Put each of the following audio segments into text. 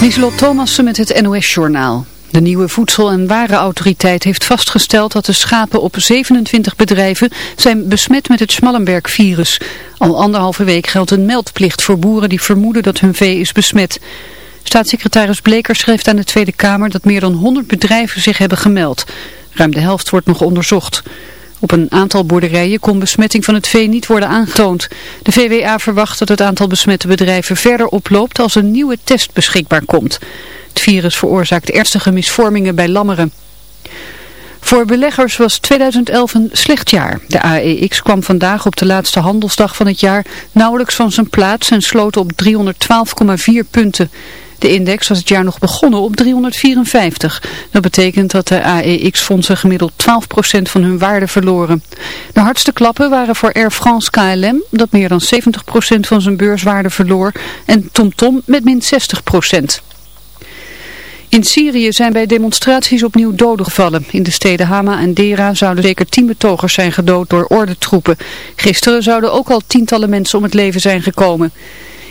Lieselot Thomassen met het NOS-journaal. De nieuwe Voedsel- en Warenautoriteit heeft vastgesteld dat de schapen op 27 bedrijven zijn besmet met het Schmallenberg-virus. Al anderhalve week geldt een meldplicht voor boeren die vermoeden dat hun vee is besmet. Staatssecretaris Bleker schreef aan de Tweede Kamer dat meer dan 100 bedrijven zich hebben gemeld. Ruim de helft wordt nog onderzocht. Op een aantal boerderijen kon besmetting van het vee niet worden aangetoond. De VWA verwacht dat het aantal besmette bedrijven verder oploopt als een nieuwe test beschikbaar komt. Het virus veroorzaakt ernstige misvormingen bij lammeren. Voor beleggers was 2011 een slecht jaar. De AEX kwam vandaag op de laatste handelsdag van het jaar nauwelijks van zijn plaats en sloot op 312,4 punten. De index was het jaar nog begonnen op 354. Dat betekent dat de AEX-fondsen gemiddeld 12% van hun waarde verloren. De hardste klappen waren voor Air France KLM, dat meer dan 70% van zijn beurswaarde verloor, en TomTom met min 60%. In Syrië zijn bij demonstraties opnieuw doden gevallen. In de steden Hama en Dera zouden zeker tien betogers zijn gedood door ordentroepen. Gisteren zouden ook al tientallen mensen om het leven zijn gekomen.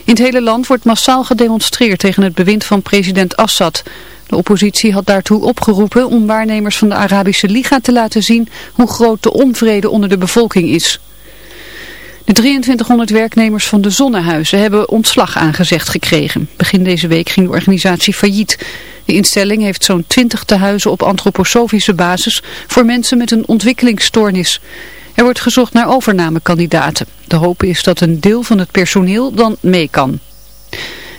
In het hele land wordt massaal gedemonstreerd tegen het bewind van president Assad. De oppositie had daartoe opgeroepen om waarnemers van de Arabische Liga te laten zien hoe groot de onvrede onder de bevolking is. De 2300 werknemers van de Zonnehuizen hebben ontslag aangezegd gekregen. Begin deze week ging de organisatie failliet. De instelling heeft zo'n 20 tehuizen op antroposofische basis voor mensen met een ontwikkelingsstoornis. Er wordt gezocht naar overnamekandidaten. De hoop is dat een deel van het personeel dan mee kan.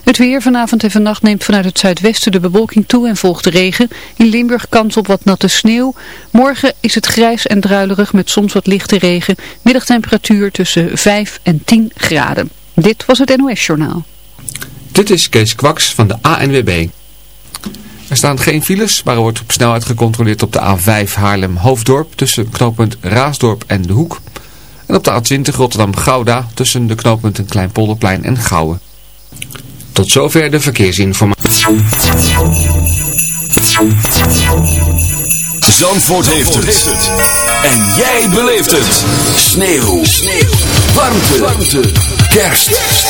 Het weer vanavond en vannacht neemt vanuit het zuidwesten de bewolking toe en volgt regen. In Limburg kans op wat natte sneeuw. Morgen is het grijs en druilerig met soms wat lichte regen. Middagtemperatuur tussen 5 en 10 graden. Dit was het NOS Journaal. Dit is Kees Kwaks van de ANWB. Er staan geen files, maar er wordt op snelheid gecontroleerd op de A5 Haarlem-Hoofddorp tussen knooppunt Raasdorp en De Hoek. En op de A20 Rotterdam-Gouda tussen de knooppunten Kleinpolderplein en Gouwen. Tot zover de verkeersinformatie. Zandvoort, heeft, het. En jij beleeft het. Sneeuw. Warmte. Warmte. Kerst.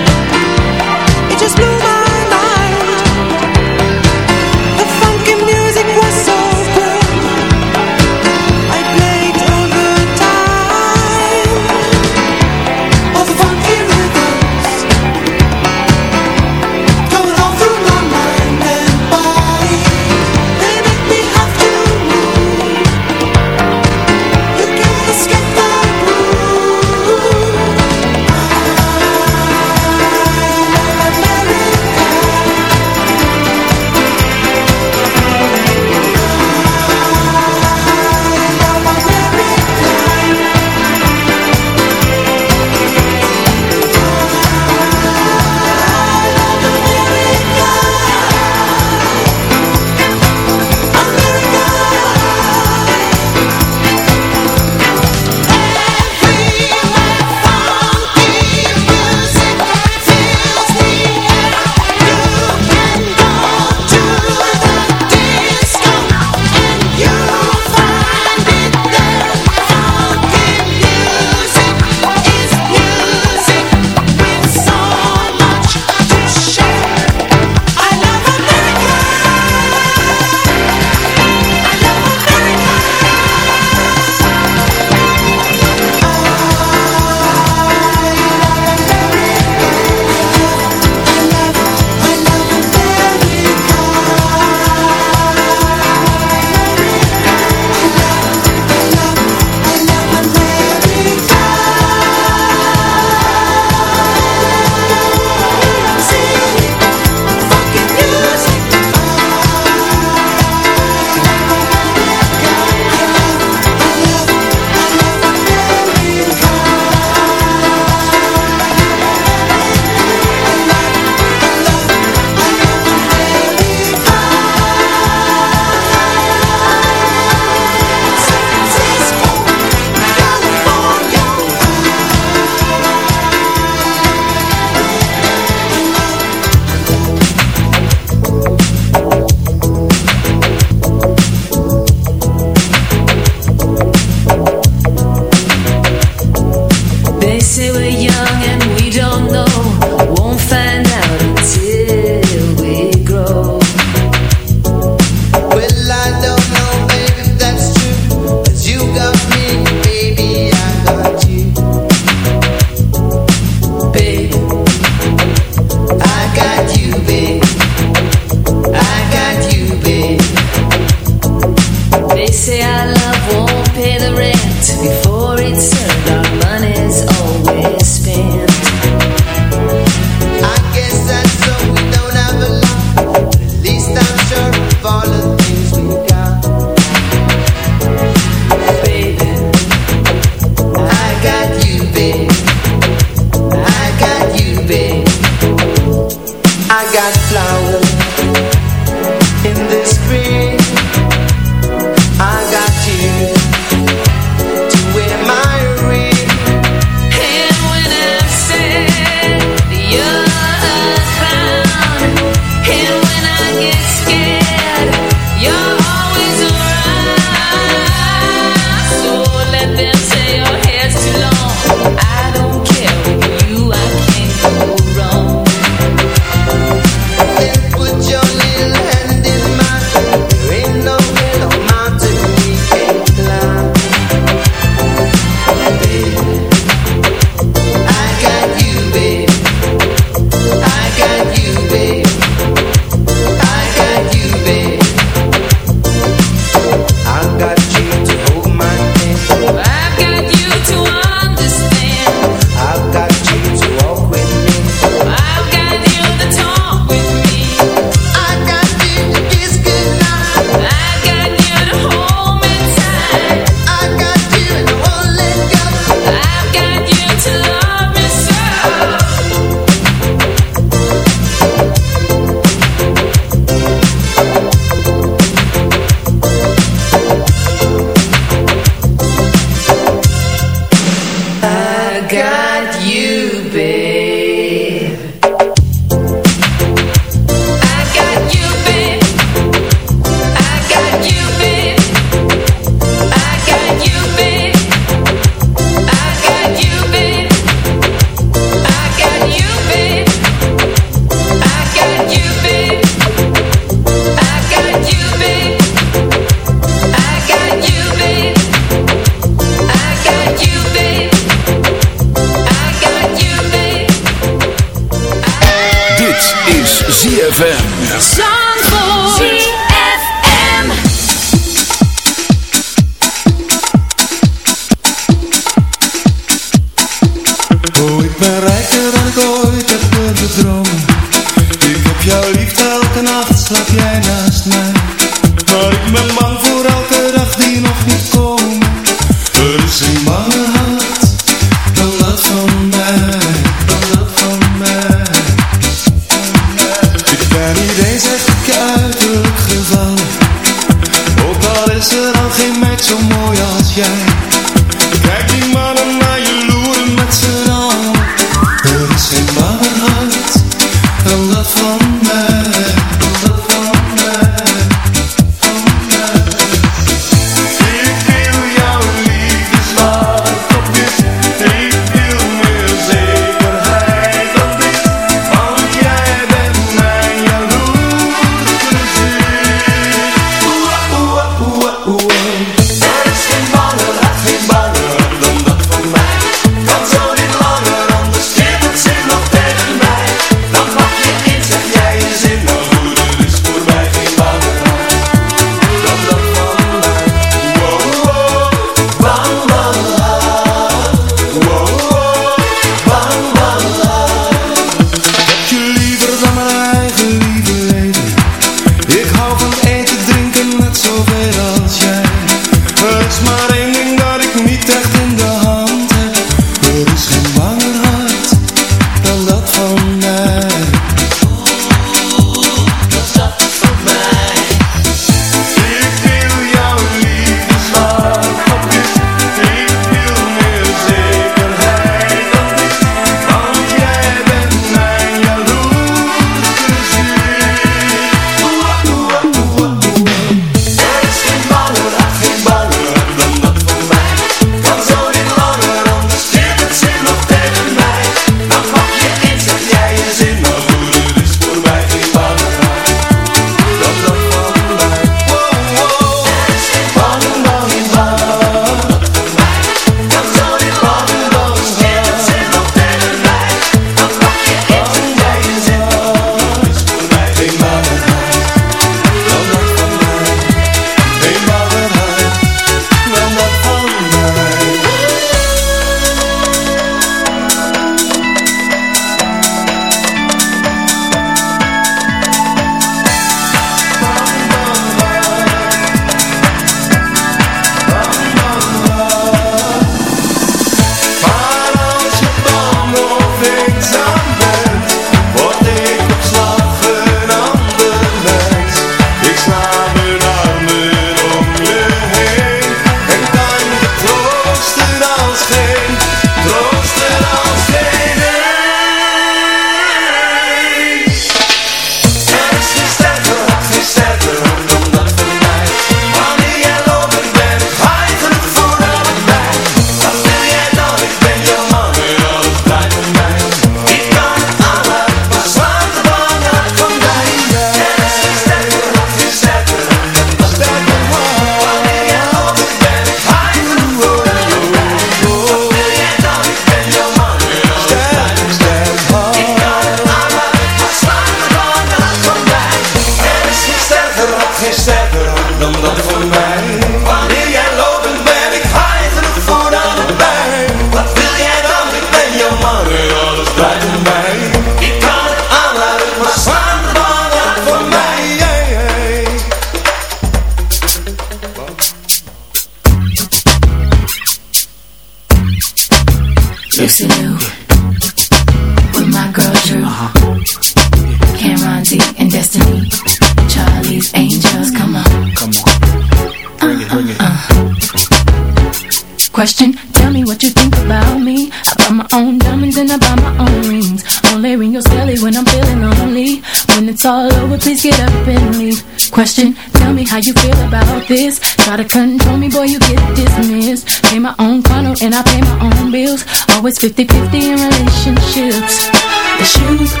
Please get up and leave. Question, tell me how you feel about this. Try to control me, boy, you get dismissed. Pay my own condo and I pay my own bills. Always 50-50 in relationships. The shoes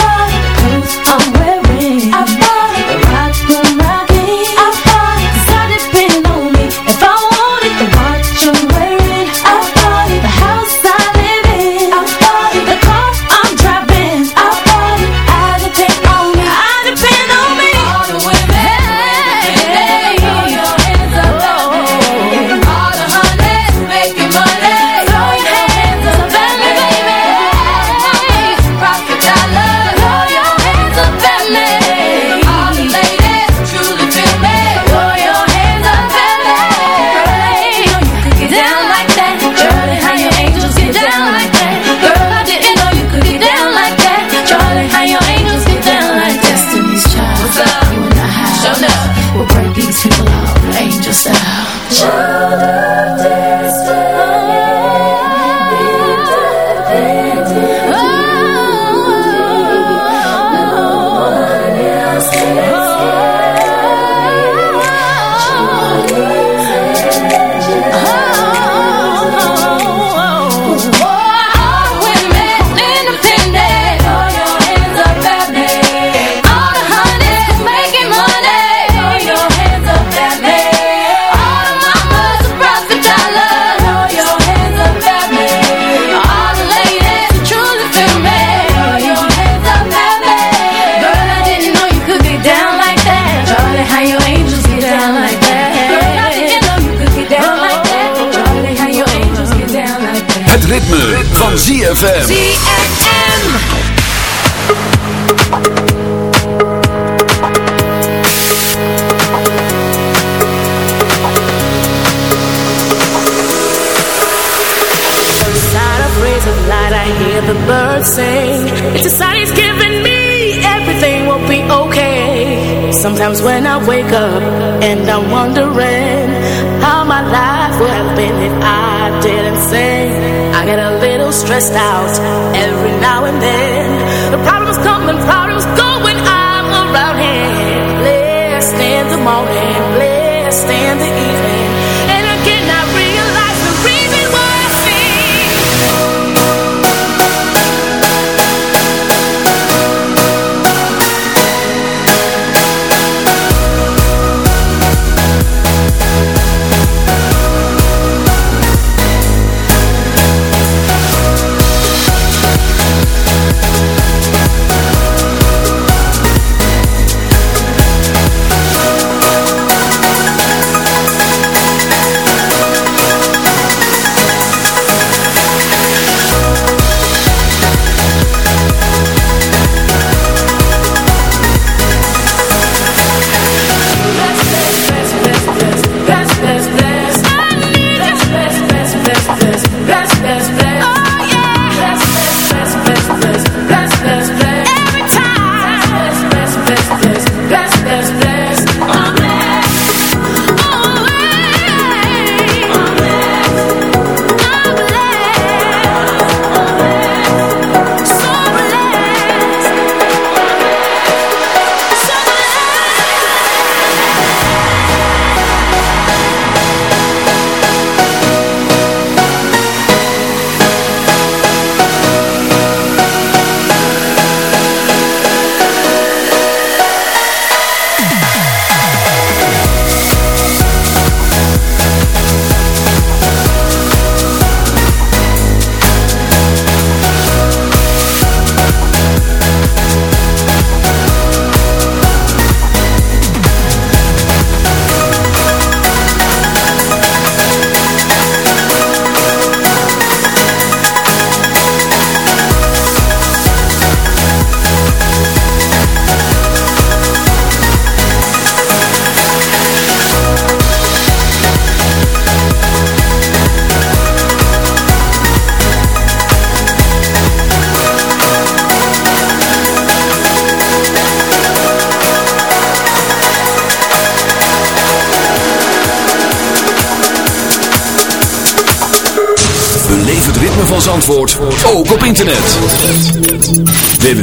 ZFM. ZFM. I hear the birds sing sign he's giving me Everything will be okay Sometimes when I wake up And I'm wondering How my life would have been if I didn't sing stressed out every now and then. The problems come and problems go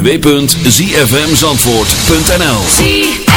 www.zfmzandvoort.nl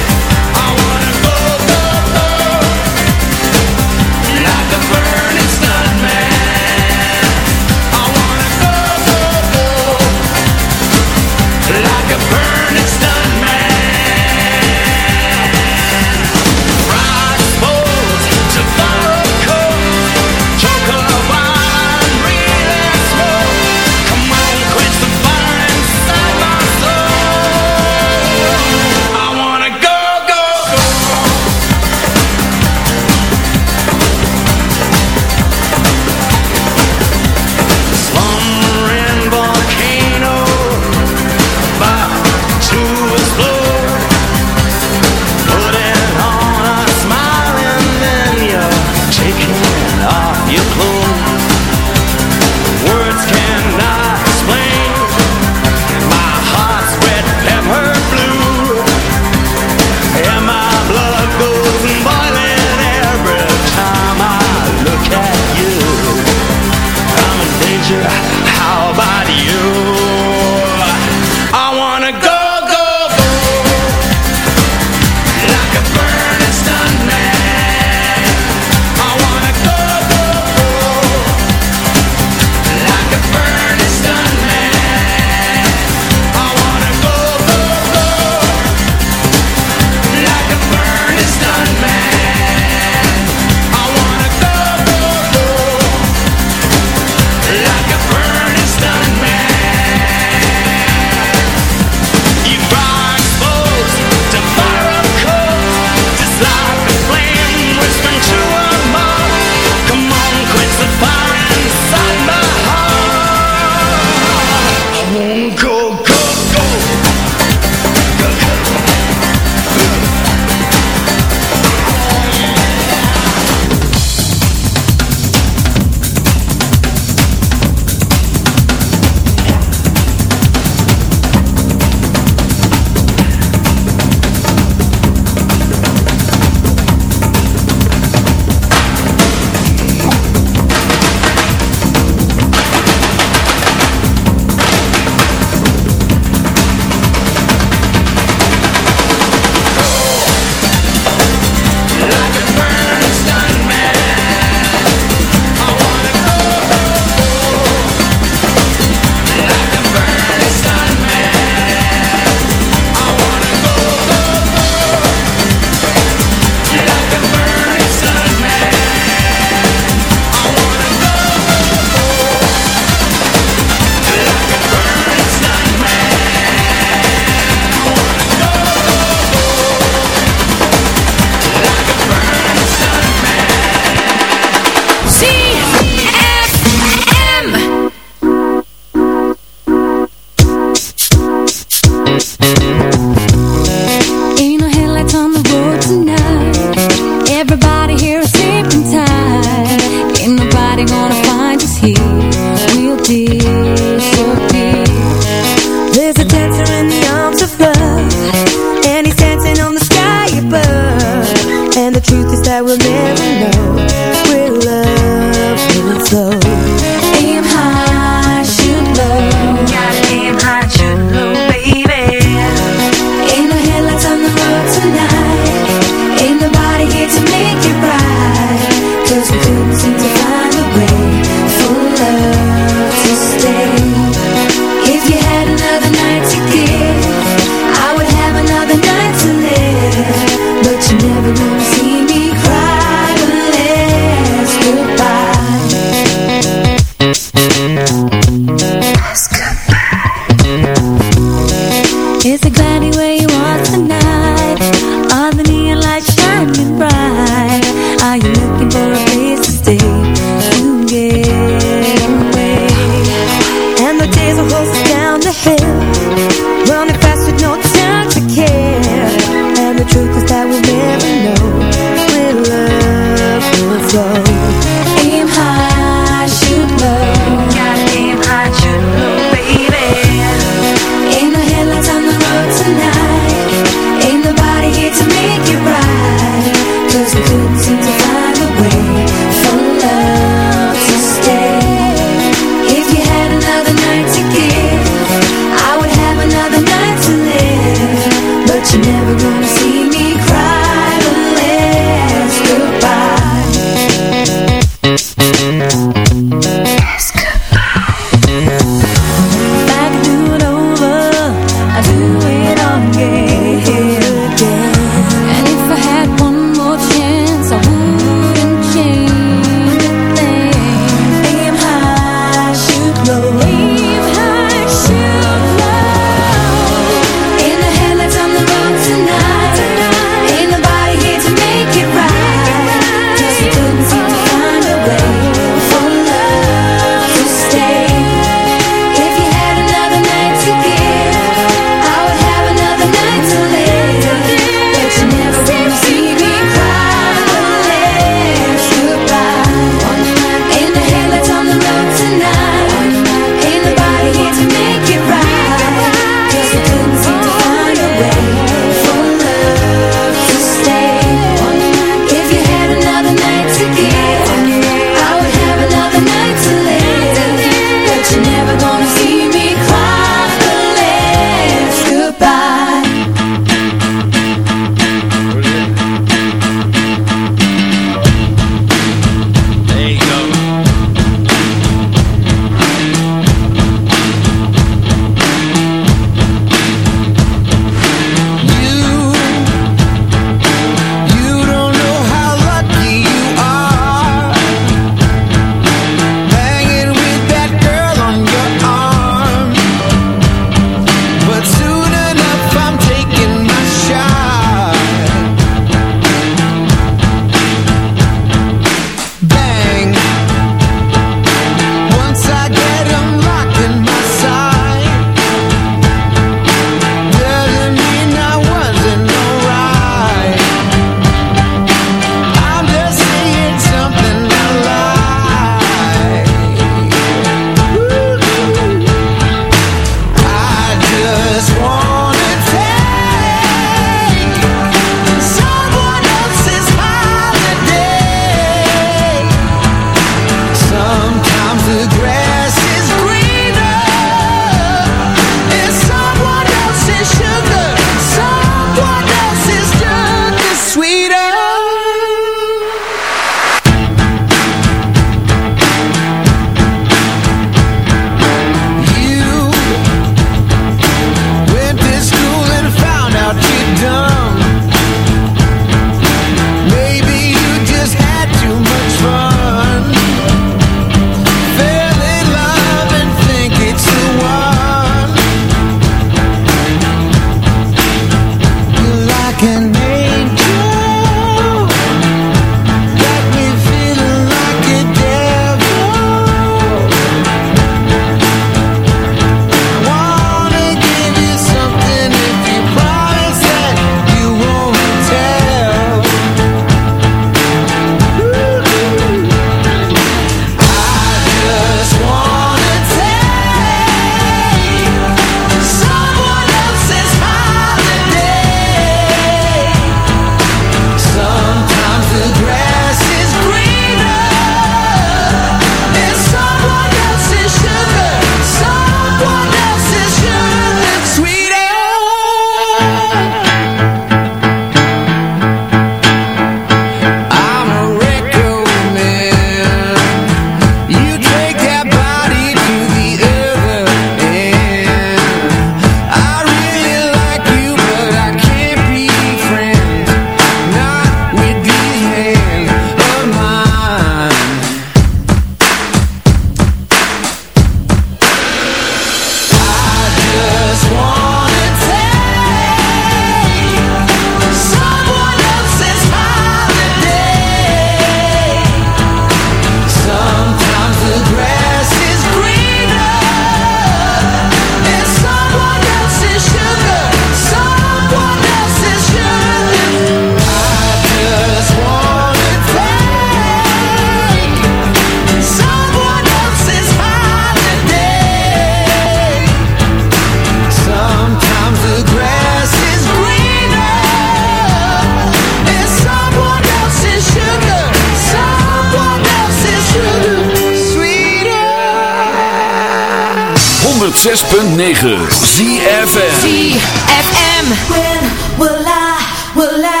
106.9 ZFM ZFM When will I, will I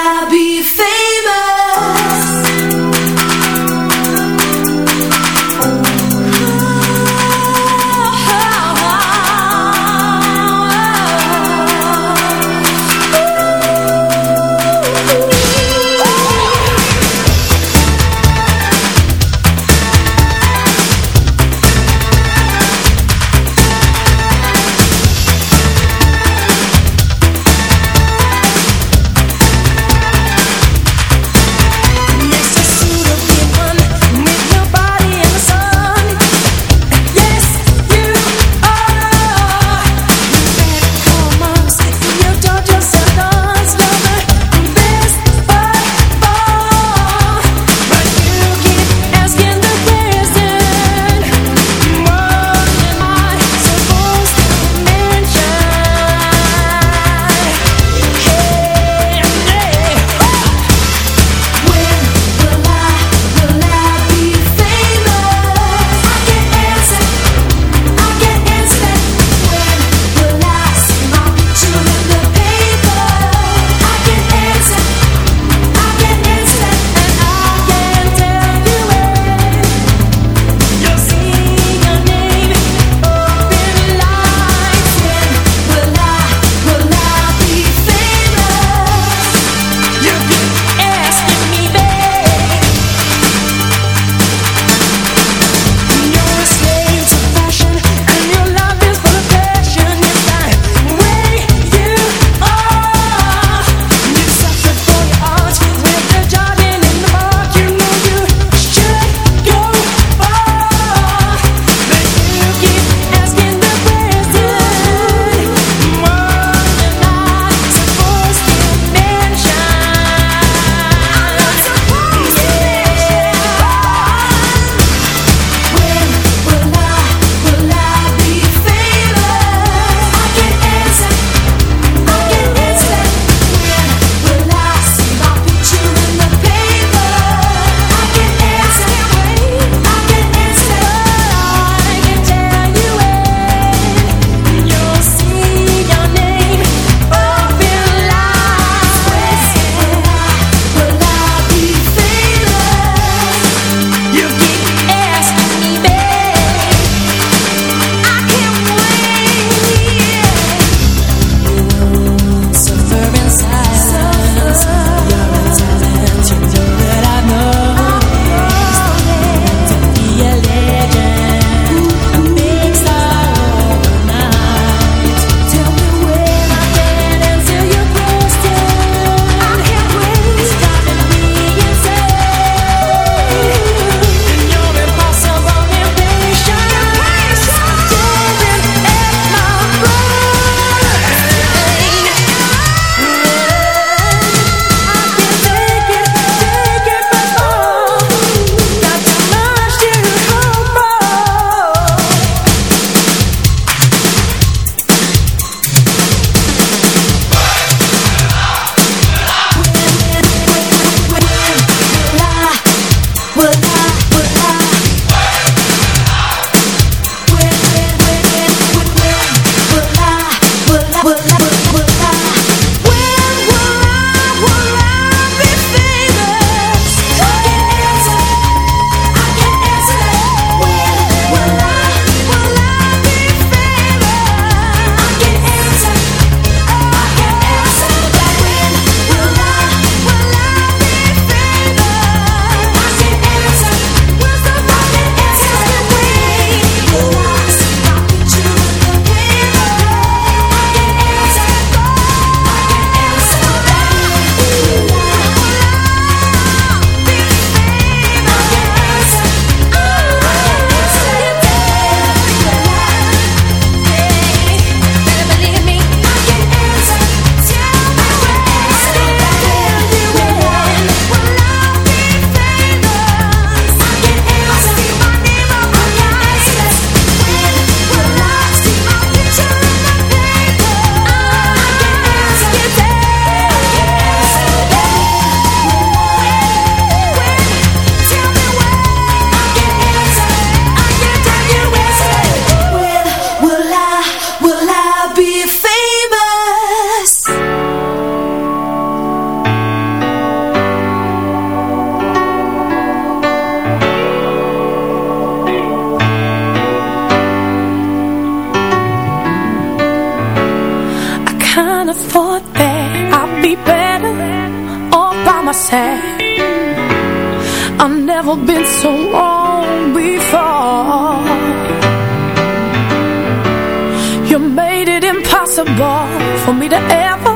You made it impossible for me to ever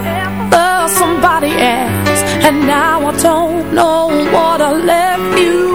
love somebody else. And now I don't know what I left you